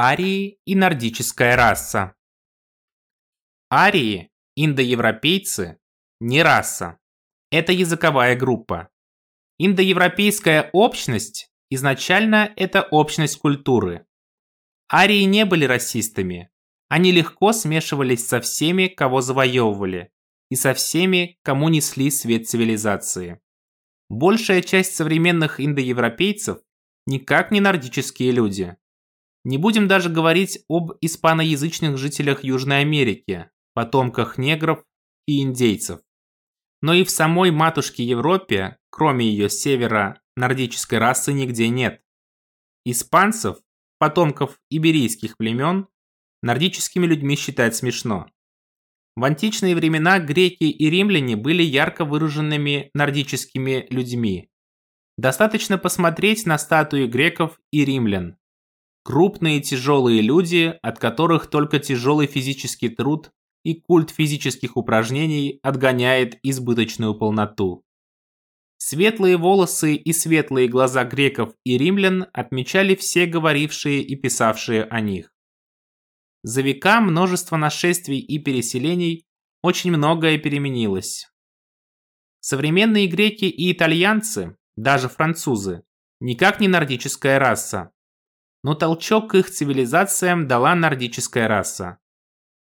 Арии и нордическая раса. Арии, индоевропейцы, не раса. Это языковая группа. Индоевропейская общность изначально это общность культуры. Арии не были расистами. Они легко смешивались со всеми, кого завоевывали, и со всеми, кому несли свет цивилизации. Большая часть современных индоевропейцев никак не нордические люди. Не будем даже говорить об испаноязычных жителях Южной Америки, потомках негров и индейцев. Но и в самой матушке Европе, кроме ее севера, нордической расы нигде нет. Испанцев, потомков иберийских племен, нордическими людьми считать смешно. В античные времена греки и римляне были ярко выраженными нордическими людьми. Достаточно посмотреть на статуи греков и римлян. Крупные тяжелые люди, от которых только тяжелый физический труд и культ физических упражнений отгоняет избыточную полноту. Светлые волосы и светлые глаза греков и римлян отмечали все говорившие и писавшие о них. За века множество нашествий и переселений очень многое переменилось. Современные греки и итальянцы, даже французы, никак не нордическая раса но толчок к их цивилизациям дала нордическая раса.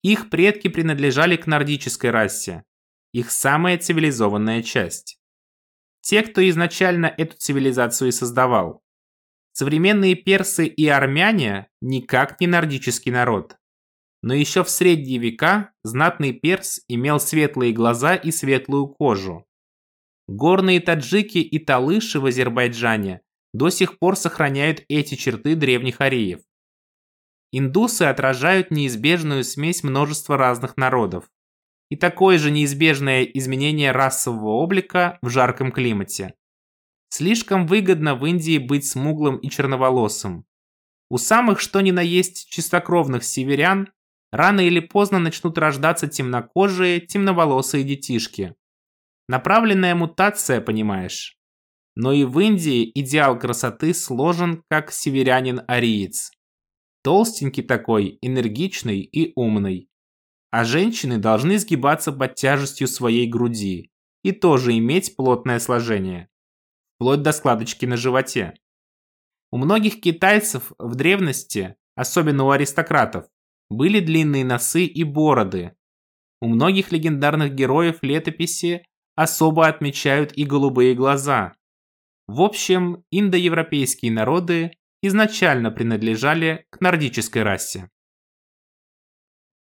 Их предки принадлежали к нордической расе, их самая цивилизованная часть. Те, кто изначально эту цивилизацию и создавал. Современные персы и армяне никак не нордический народ. Но еще в средние века знатный перс имел светлые глаза и светлую кожу. Горные таджики и талыши в Азербайджане до сих пор сохраняют эти черты древних ариев. Индусы отражают неизбежную смесь множества разных народов и такое же неизбежное изменение расового облика в жарком климате. Слишком выгодно в Индии быть смуглым и черноволосым. У самых что ни на есть чистокровных северян рано или поздно начнут рождаться темнокожие, темноволосые детишки. Направленная мутация, понимаешь. Но и в Индии идеал красоты сложен как северянин-ариец. Толстенький такой, энергичный и умный. А женщины должны сгибаться под тяжестью своей груди и тоже иметь плотное сложение. Вплоть до складочки на животе. У многих китайцев в древности, особенно у аристократов, были длинные носы и бороды. У многих легендарных героев летописи особо отмечают и голубые глаза. В общем, индоевропейские народы изначально принадлежали к нордической расе.